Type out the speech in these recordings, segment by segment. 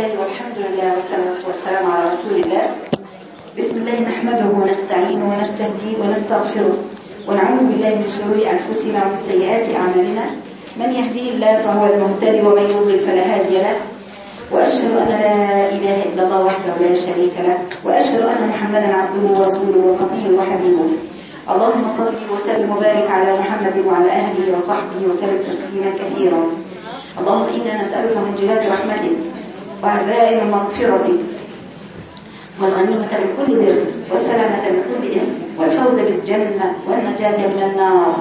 الله والحمد لله والصلاة والسلام على رسول الله. بسم الله نحمده ونستعينه ونستهديه ونستغفره ونعوذ بالله من شرور أنفسنا ومن سيئات أعمالنا. من يهديه الله فهو المهتدي ومن يضلل فلا هادي له. وأشهد أن لا إله إلا الله وحده لا شريك له. وأشهد أن محمدا عبده ورسوله وصفيه وحبيبه. اللهم صل وسلم وبارك على محمد وعلى أهله وصحبه وسلم تسليما كثيرا. اللهم إنا نسألك من جلاد رحمتك وعزائم مغفرتك والغنيمة من كل بر والسلامة من كل إثم والفوز بالجنة والنجاة من النار.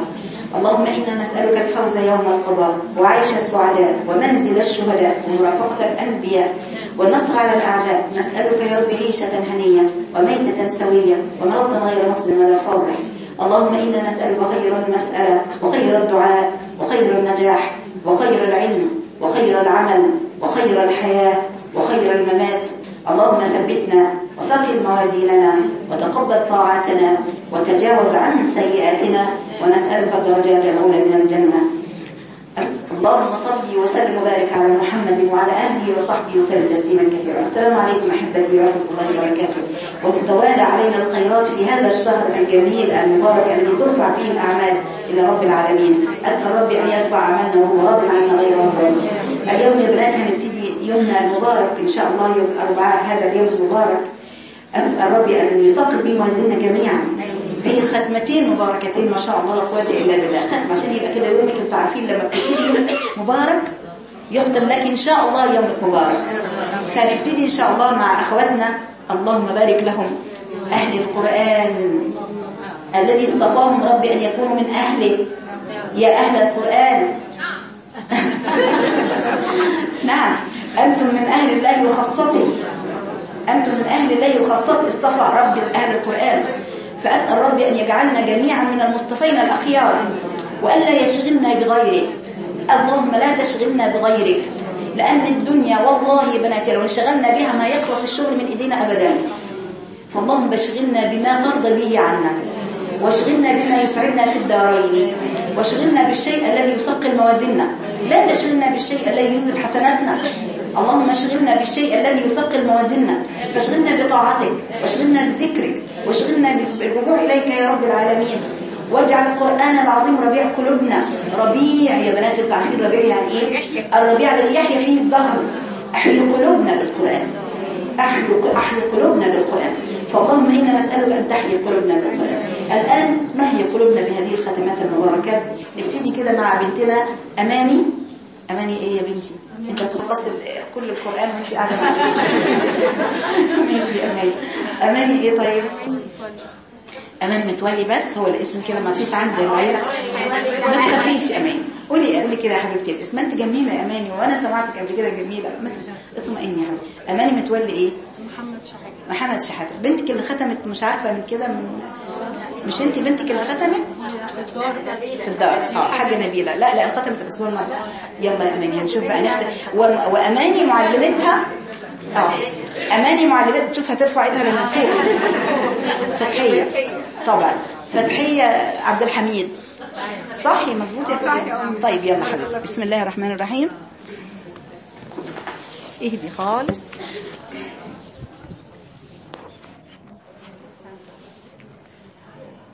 اللهم إنا نسألك الفوز يوم القضاء وعيش السعداء ومنزل الشهداء ومرافقة الأنبياء والنصر على الأعداء. نسألك يا رب عيشة هنية وميتة سوية ومرضا غير مخزن ولا فاضح. اللهم إنا نسألك خير المسألة وخير الدعاء وخير النجاح وخير العلم وخير العمل وخير الحياة وخير الممات. اللهم ثبتنا وثقل موازيننا وتقبل طاعتنا وتجاوز عن سيئاتنا ونسألك الدرجات الأولى من الجنة. اللهم صل وسلم وبارك على محمد وعلى آله وصحبه وسلم تسليما كثيرا. السلام عليكم أحبتي ورحمة الله وبركاته. وتتوالى علينا الخيرات في هذا الشهر الجميل المبارك الذي ترفع فيه الأعمال إلى رب العالمين. أسأل ربي أن يرفع عملنا وهو راض عنا غير راض اليوم يا بنات هنبتدي يومنا المبارك إن شاء الله يوم الأربعاء هذا اليوم المبارك. أسأل ربي أن يثقل به موازيننا جميعا. بختمتين مباركتين ما شاء الله لا قوه إلا بالله. ختم عشان يبقى كده يومك أنتوا عارفين لما بتبتدي مبارك يختم لك إن شاء الله يومك مبارك. فنبتدي إن شاء الله مع أخواتنا. اللهم بارك لهم. أهل القرآن. الذي اصطفاهم ربي أن يكونوا من أهله. يا أهل القرآن. نعم. أنتم من أهل الله وخاصته. أنتم من أهل الله وخاصته. اصطفى ربي أهل القرآن. فأسأل ربي أن يجعلنا جميعا من المصطفين الأخيار. وألا يشغلنا بغيره اللهم لا تشغلنا بغيرك. لأن الدنيا والله يا بناتي لو انشغلنا بها ما يخلص الشغل من إيدينا أبدا. فاللهم بشغلنا بما ترضى به عنا. واشغلنا بما يسعدنا في الدارين. واشغلنا بالشيء الذي يثقل موازيننا لا تشغلنا بالشيء الذي يذهب حسناتنا. اللهم اشغلنا بالشيء الذي يثقل موازيننا فاشغلنا بطاعتك واشغلنا بذكرك واشغلنا بالرجوع إليك يا رب العالمين. واجعل القرآن العظيم ربيع قلوبنا. ربيع يا بنات عارفين ربيع يعني إيه؟ الربيع الذي يحيا فيه الزهر أحيي قلوبنا بالقرآن. أحيي قلوبنا بالقرآن. فاللهم إنا نسألك أن تحيي قلوبنا بالقرآن. الآن نحيي قلوبنا بهذه الختمات المباركات نبتدي كده مع بنتنا أماني. أماني إيه يا بنتي؟ أنت تخلص كل القرآن وأنت قاعدة ماشي أماني. أماني إيه طيب؟ أمان متولي بس هو الاسم كده ما فيش عندي العيلة ما تخافيش أماني. قولي قولي كده يا حبيبتي الاسم. ما أنت جميلة يا أماني وأنا سمعتك قبل كده جميلة. ما اطمئني يا حبيبتي. أماني متولي إيه؟ محمد شحاتة. محمد شحاتة. بنتك اللي ختمت مش عارفة من كده من مش انت بنتك اللي ختمت؟ في الدار. آه حاجة نبيلة. لا لا ختمت الأسبوع الماضي يلا يا أماني هنشوف بقى نختم. وأماني معلمتها آه أماني معلمتها تشوف هترفع ايدها من فوق فتحية. طبعا. فتحية عبد الحميد. صح مظبوط يا فندم. طيب يلا حبيبتي. بسم الله الرحمن الرحيم. اهدي خالص.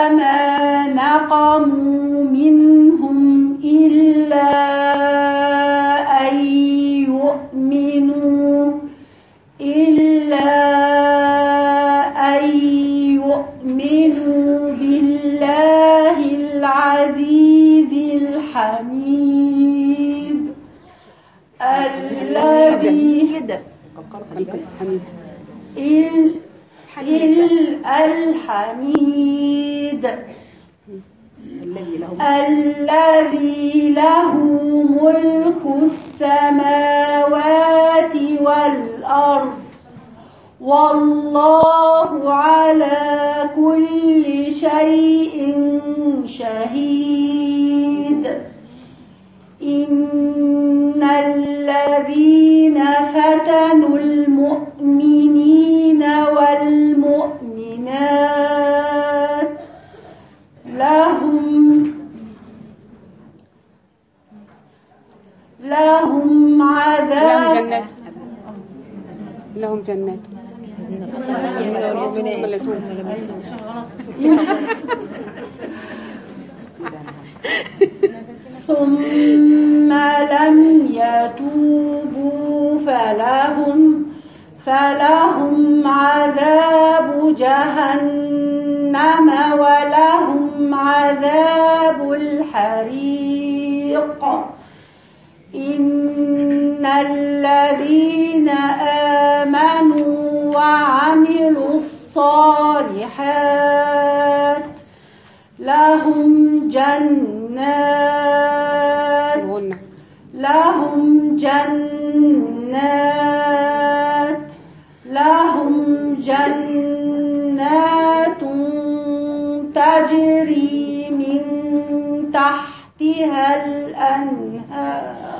فما نقموا منهم إلا أن يؤمنوا إلا أن يؤمنوا بالله العزيز الحميد الذي حميد. ال ال الحميد له الذي له ملك السماوات والأرض. والله على كل شيء شهيد. إن الذين فتنوا المؤمنين لهم لهم عذاب جنات لهم جنات ثم لم يتوبوا فلهم فلهم عذاب جهنم ولهم عذاب الحريق. إن الذين آمنوا وعملوا الصالحات لهم جنات لهم جنات لهم جنات تجري من تحتها الأنهار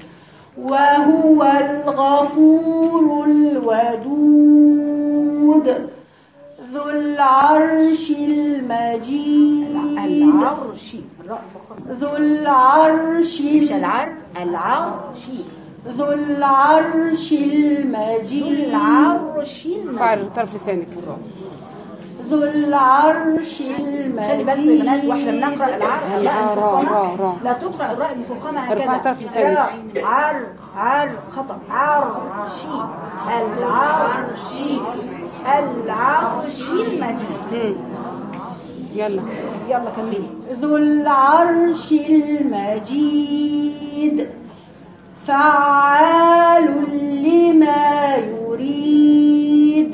وهو الغفور الودود ذو العرش المجيد. العرش. ذو العرش مش العر العرش. ذو العرش المجيد. العرش فعل طرف لسانك. ذو العرش المجيد خلي بالكم يا بنات وإحنا بنقرأ العر لا،. لا تقرأ الراء المفخمه هكذا. طرف لسانك. را- عر عر خطأ. عرشي العرشي العرشي المجيد. يلا. يلا كملي. ذو العرش المجيد فعال لما يريد.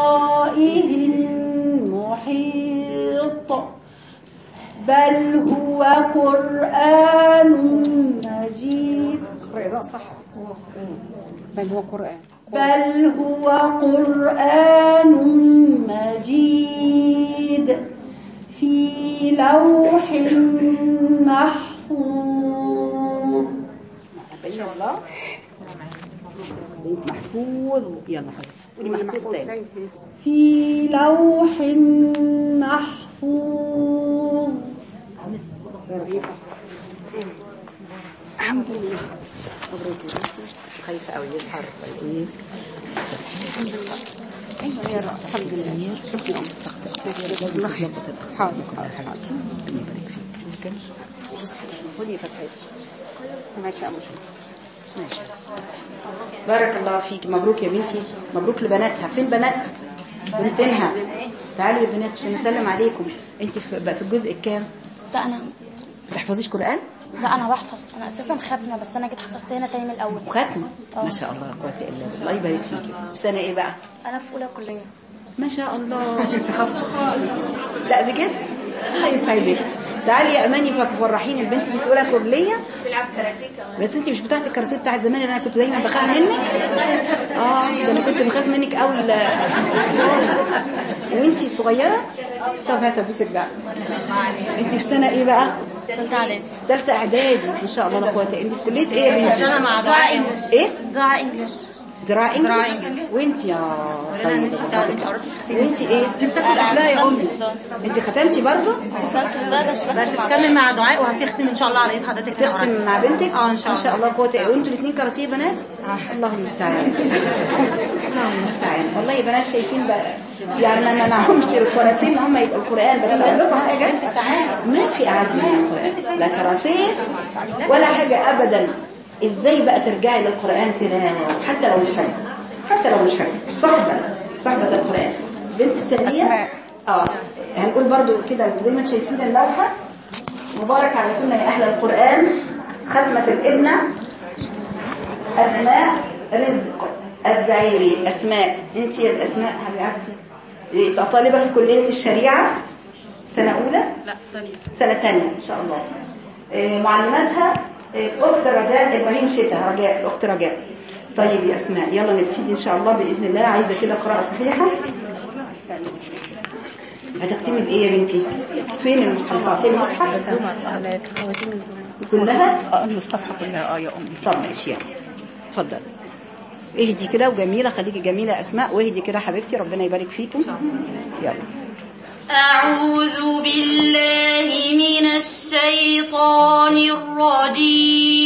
بل هو قرآن مجيد. الراء صح بل هو قرآن. بل هو قرآن مجيد. في لوح محفوظ. ان شاء الله محفوظ. يلا حبيبي. قولي محفوظ. في لوح محفوظ. الحمد لله. مبروك خايفة قوي يسهر. ولا أيوه يا رب الحمد لله شكرا الله حاضر حاضر حاضر بصي خدي فتحتي ماشي يا ماشي بارك الله فيك. مبروك يا بنتي. مبروك لبناتها. فين بناتها؟ بنتينها تعالوا يا بنات عشان نسلم عليكم. انت في بقى في الجزء الكام؟ لا أنا ما تحفظيش قرآن؟ لا أنا بحفظ. أنا أساسا ختمة بس أنا جيت حفظت هنا تاني من الأول. وختمه آه. ما شاء الله لا قوة إلا بالله. الله يبارك فيك. في سنة إيه بقى؟ أنا في أولى كلية. ما شاء الله. خالص لا بجد الله يسعدك. تعالي يا أماني فك فرحيني. البنت دي في أولى كلية. بيلعب كاراتيه كمان. بس أنت مش بتاعت الكاراتيه بتاع زمان اللي أنا كنت دايما بخاف منك. آه ده أنا كنت بخاف منك قوي لا. خالص وأنت صغيرة؟ طب هات ابوسك بقى. أنت في سنة إيه بقى؟ ثالثة اعدادي ثالثه إعدادي ما شاء الله لا قوه الا أنت في كلية إيه يا بنتي؟ أنا مع انجلش إيه؟ زراعة انجلش زراعه انجلش وانت يا طيب وانت إيه؟ لا يا أمي. انت ختمتي ده بس تكمل مع دعاء وهتختم إن شاء الله على إيد حضرتك. تختم مع بنتك؟ آه إن شاء الله شاء الله. قوه وانتوا الاثنين كاراتيه بنات؟ الله المستعان. الله المستعان. والله يا بنات شايفين بقى يعني ما منعهمش الكاراتيه إن هم يبقوا القرآن بس أقول لكم حاجة. ما في اعز من القرآن. لا كاراتيه ولا حاجة ابدا. إزاي بقى ترجعي للقرآن تلاوه حتى لو مش حافظه حتى لو مش حافظه صحبة. صحبة القرآن. بنت السلميه آه. هنقول برضو كده زي ما أنتم شايفين اللوحة. مبارك عليكم يا أهل القرآن. ختمة الابنة. أسماء. رزق. الزعيري. أسماء. أنت يا الأسماء حبيبتي. إيه، طالبة في كلية الشريعة. سنة أولى؟ لا ثانية. سنة ثانية إن شاء الله. إيه، معلماتها؟ إيه، أخت رجاء إبراهيم شتا رجاء الأخت رجاء طيب يا أسماء يلا نبتدي إن شاء الله بإذن الله عايزة كده قراءة صحيحة هتختمي بإيه يا بنتي؟ فين المصحف؟ تعطيني المصحف؟ كلها؟ آه الصفحه كلها آه يا أمي طب ماشي يلا اتفضل اهدي كده وجميلة خليكي جميلة أسماء واهدي كده حبيبتي ربنا يبارك فيكم يلا أعوذ بالله من الشيطان الرجيم.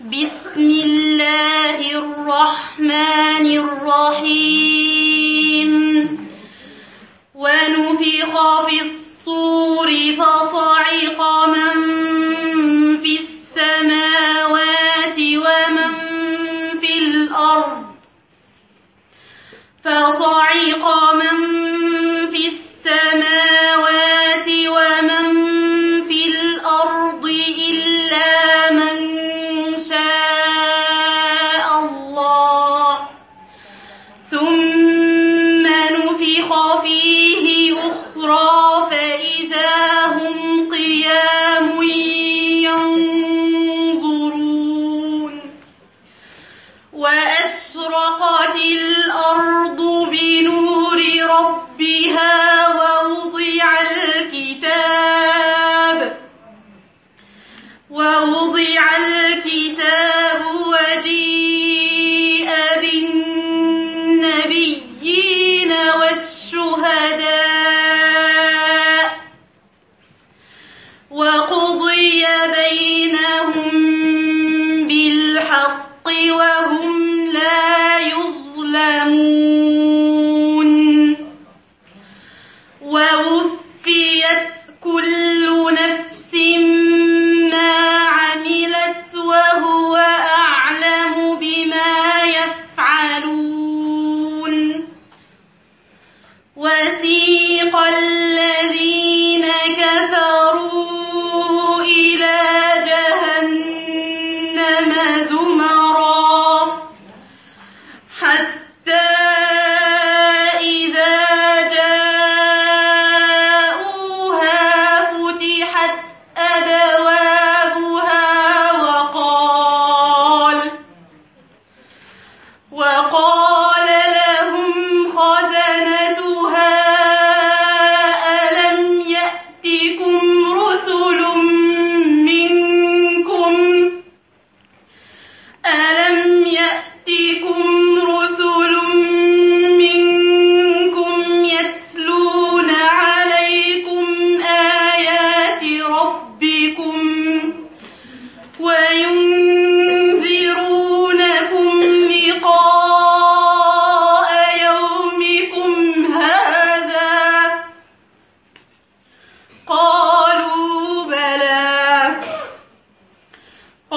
بسم الله الرحمن الرحيم. ونفخ في الصور فصعق من في السماوات ومن في الأرض. فصعق من في وقضي بينهم بالحق وهم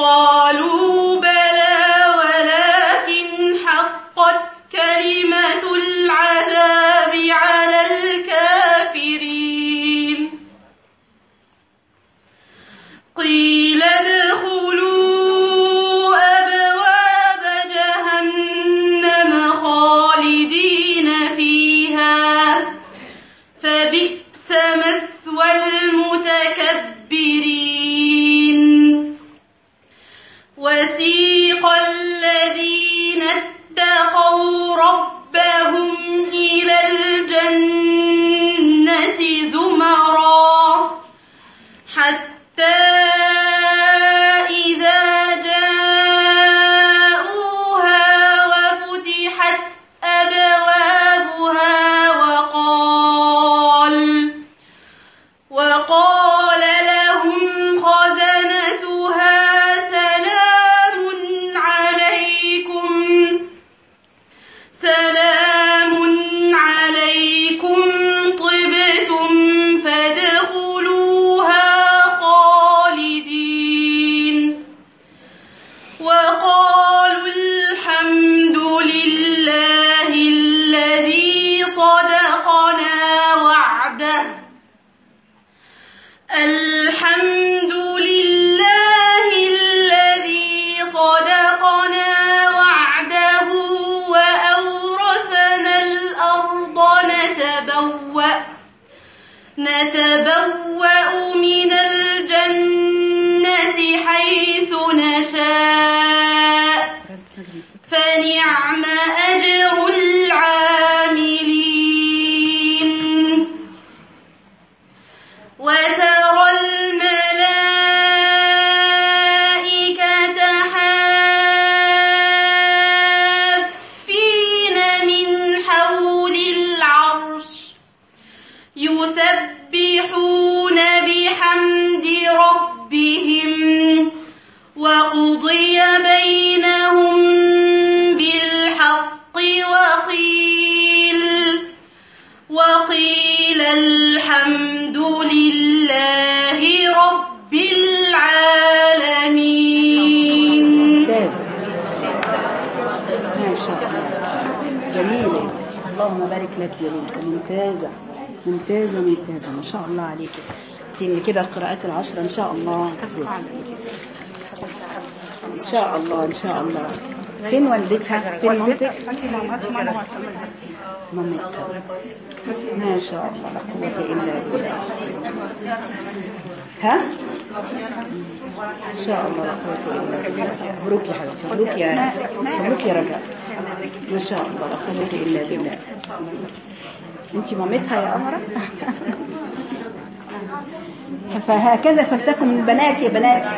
قالوا نتبوأ من الجنة حيث نشاء. فنعم أجر العاملين وقيل وقيل الحمد لله رب العالمين. ممتازة ما شاء الله. جميلة اللهم بارك لك يا بنت ممتازة ممتازة ممتازة ما شاء الله عليك. تيجي كده القراءات العشرة إن شاء الله. إن شاء الله إن شاء الله. فين والدتها؟ فين مامتك؟ مامتها. ما شاء الله لا قوة إلا بالله. ها؟ إن شاء الله لا قوة إلا بالله. مبروك يا حبيبتي مبروك يا مبروك يا رجاء ما شاء الله لا قوة إلا بالله. أنت مامتها يا أمرة فهكذا فلتكن البنات يا بناتي.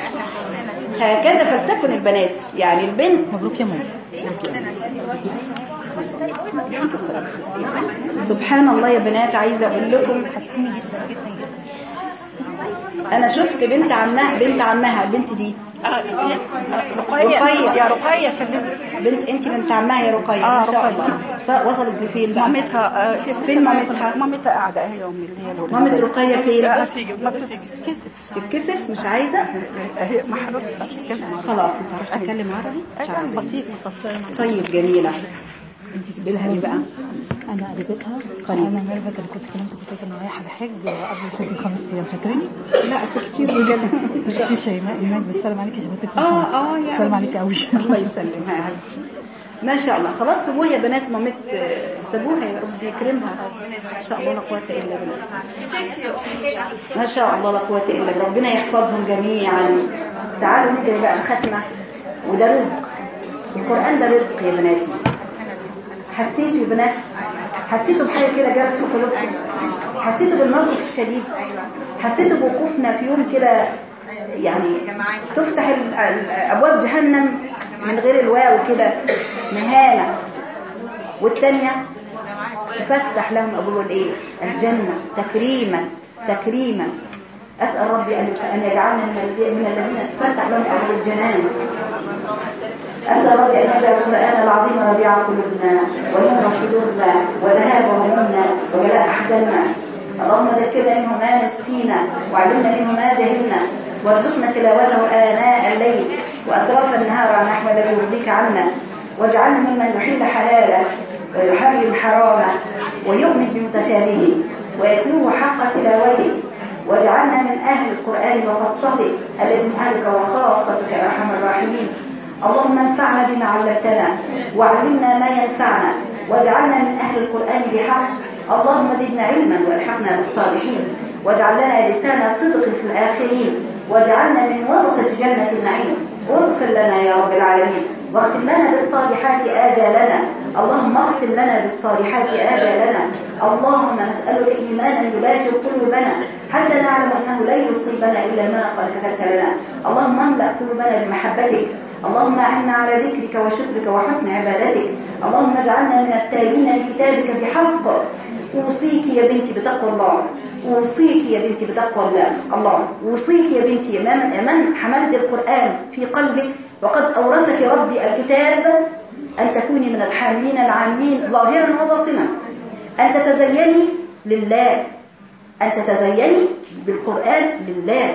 هكذا فلتكن البنات. يعني البنت مبروك يا مامتي سبحان الله يا بنات عايزة أقول لكم حشتني جدا. جدا أنا شفت بنت عمها بنت عمها البنت دي. رقية. يا رقية في بنت انت بنت عمها يا رقية آه، ما شاء. الله. وصلت لفين بقى. مامتها آه، في فين مامتها؟ مامتها قاعدة أهي يوم اللي هي. مامة رقية فين؟ ما بتتكسف تتكسف. مش عايزة؟ هي ما تتكلم. خلاص انت عرفت تتكلم عربي. بسيط بس طيب جميلة. انت تقبلها ليه بقى؟ أنا قريبتها قريب. أنا ميرفت اللي كنت كلمت كنت أنا رايحة بحج قبل الحج بخمس أيام فاكريني؟ لا في كتير بجد. في شيماء هناك بسلم عليك يا شباب. آه آه يا بسلم عليك قوي الله يسلمها يا حبيبتي. ما شاء الله. خلاص سيبوها يا بنات مامت سيبوها يا رب يكرمها. ما شاء الله لا قوة إلا بالله. ما شاء الله لا قوة إلا بالله. ربنا يحفظهم جميعا. تعالوا ندعي بقى الختمة. وده رزق. القرآن ده رزق يا بناتي. حسيتوا يا بنات حسيتوا بحاجة كده جرت في قلوبكم؟ حسيتوا بالموقف الشديد؟ حسيتوا بوقوفنا في يوم كده يعني تفتح أبواب جهنم من غير الواو كده؟ مهانة. والتانية؟ تفتح لهم أبواب الإيه؟ الجنة. تكريما. تكريما. أسأل ربي أن يجعلنا من الذي- من الذين تفتح لهم أبواب الجنان. أسأل ربي أن يجعل القرآن العظيم ربيع قلوبنا ونور صدورنا وذهاب همومنا وجلاء أحزاننا. اللهم ذكرنا منه ما نسينا وعلمنا منه ما جهلنا وارزقنا تلاوته آناء الليل وأطراف النهار على نحو الذي يرضيك عنا. واجعلنا ممن يحل حلاله ويحرم حرامه ويؤمن بمتشابهه ويتلوه حق تلاوته. واجعلنا من أهل القرآن وخاصته الذي أهلك وخاصتك يا أرحم الراحمين. اللهم انفعنا بما علمتنا وعلمنا ما ينفعنا واجعلنا من أهل القرآن بحق. اللهم زدنا علما وألحقنا بالصالحين واجعل لنا لسان صدق في الآخرين واجعلنا من ورثة جنة النعيم. واغفر لنا يا رب العالمين واختم لنا بالصالحات آجالنا. اللهم اختم لنا بالصالحات آجالنا. اللهم نسألك إيمانا يباشر قلوبنا حتى نعلم أنه لن يصيبنا إلا ما قد كتبت لنا. اللهم املأ قلوبنا بمحبتك اللهم أعنا على ذكرك وشكرك وحسن عبادتك. اللهم اجعلنا من التالين لكتابك بحق. أوصيك يا بنتي بتقوى الله. أوصيك يا بنتي بتقوى الله. الله أوصيك يا بنتي من من حملت القرآن في قلبك. وقد أورثك ربي الكتاب أن تكوني من الحاملين العاملين ظاهرا وباطنا. أن تتزيني لله. أن تتزيني بالقرآن لله.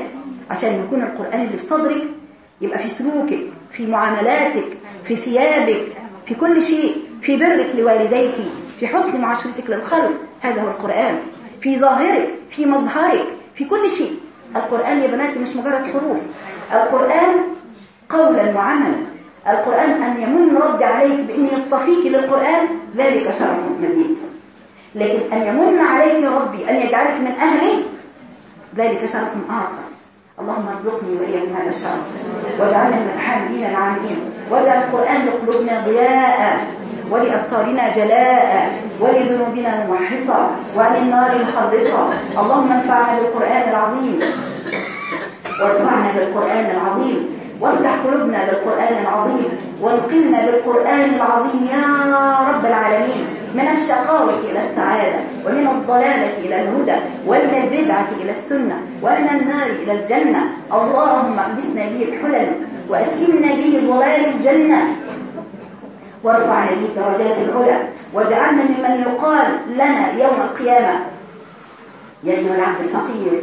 عشان يكون القرآن اللي في صدرك يبقى في سلوكك في معاملاتك في ثيابك في كل شيء في برك لوالديك في حسن معاشرتك للخلق هذا هو القرآن. في ظاهرك في مظهرك في كل شيء. القرآن يا بناتي مش مجرد حروف. القرآن قولا وعملا القرآن أن يمن ربي عليك بأن يصطفيك للقرآن ذلك شرف مزيد. لكن أن يمن عليك ربي أن يجعلك من أهله ذلك شرف آخر. اللهم ارزقني وإياكم هذا الشرف واجعلنا من الحامدين العاملين. واجعل القرآن لقلوبنا ضياء. ولأبصارنا جلاء. ولذنوبنا موحصا وعن النار مخلصا اللهم انفعنا بالقرآن العظيم. وارفعنا بالقرآن العظيم. وافتح قلوبنا بالقرآن العظيم. وانقلنا بالقرآن العظيم يا رب العالمين. من الشقاوة إلى السعادة ومن الضلالة إلى الهدى ومن البدعة إلى السنة ومن النار إلى الجنة. اللهم ألبسنا به الحلل وأسكننا به ظلال الجنة. وارفعنا به درجات العلى واجعلنا ممن يقال لنا يوم القيامة. يا أيها العبد الفقير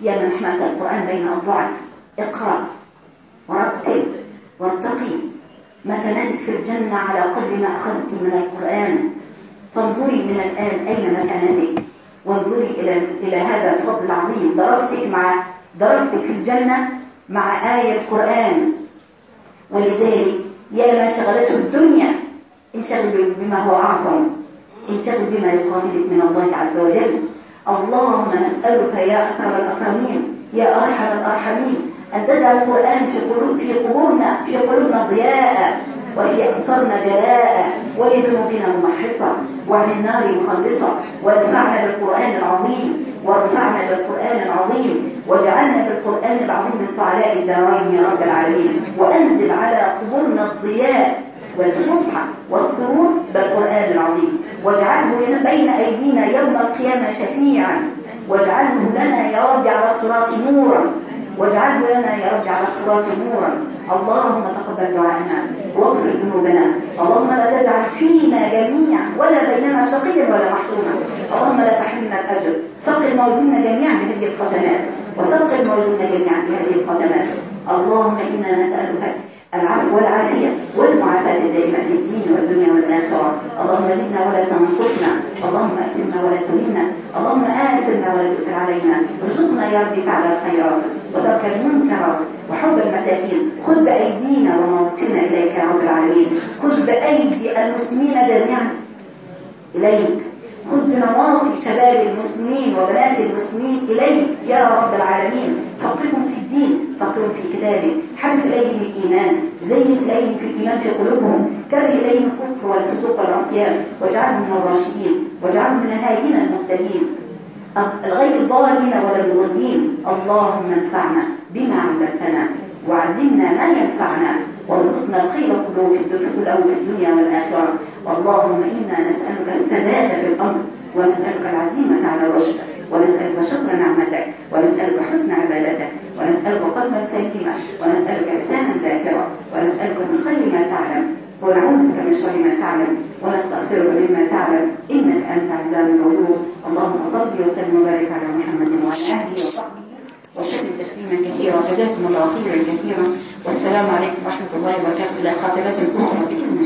يا من حملت القرآن بين أضلاعك اقرأ ورتل وارتقي. مكانتك في الجنة على قدر ما أخذت من القرآن. فانظري من الآن أين مكانتك. وانظري إلى إلى هذا الفضل العظيم. درجتك مع درجتك في الجنة مع آية القرآن. ولذلك يا من شغلته الدنيا انشغل بما هو أعظم. انشغل بما يقابلك من الله عز وجل. اللهم نسألك يا أكرم الأكرمين يا أرحم الأرحمين أن تجعل القرآن في قلوب في قلوبنا في قلوبنا ضياء. وفي أبصارنا جلاء ولذنوبنا ممحصا وعن النار مخلصا وارفعنا بالقرآن العظيم وارفعنا بالقرآن العظيم واجعلنا بالقرآن العظيم من صعلاء الدارين يا رب العالمين. وأنزل على قبورنا الضياء والفصحى والسرور بالقرآن العظيم. واجعله بين أيدينا يوم القيامة شفيعا. واجعله لنا يا رب على الصراط نورا. واجعله لنا يا رب على الصراط نورا. اللهم تقبل دعاءنا واغفر ذنوبنا. اللهم لا تجعل فينا جميعا ولا بيننا شقيا ولا محروما. اللهم لا تحرمنا الأجر. ثقل موازيننا جميعا بهذه الختمات وثقل موازيننا جميعا بهذه الختمات اللهم إنا نسألك العفو والعافية والمعافاة الدائمة في الدين والدنيا والآخرة. اللهم زدنا ولا تنقصنا. اللهم أكرمنا ولا تهنا. اللهم آثرنا ولا تؤثر علينا. ارزقنا يا رب فعل الخيرات وترك المنكرات وحب المساكين. خذ بأيدينا وموصلنا إليك يا رب العالمين. خذ بأيدي المسلمين جميعا. إليك. خذ بنواصي شباب المسلمين وبنات المسلمين إليك يا رب العالمين. فقرهم في الدين فقرهم في كتابك. حبب إليهم الإيمان. زين إليهم في الإيمان في قلوبهم. كره إليهم الكفر والفسوق والعصيان. واجعلهم من الراشدين. واجعلهم من الهادين المهتدين. الغير الضالين ولا المضلين. اللهم انفعنا بما علمتنا وعلمنا ما ينفعنا. وارزقنا الخير كله في في الدنيا والآخرة. اللهم إنا نسألك الثبات في الأمر ونسألك العزيمة على الرشد ونسألك شكر نعمتك ونسألك حسن عبادتك ونسألك قلبا سليما ونسألك لسانا ذاكرا ونسألك من خير ما تعلم. ونعوذ بك من شر ما تعلم ونستغفرك مما تعلم. إنك أنت علام الغيوب. اللهم صل وسلم وبارك على محمد وعلى آله وصحبه وسلم تسليما كثيرا. وجزاكم الله خيرا كثيرا. والسلام عليكم ورحمة الله وبركاته. إلى خاتمة أخرى بإذن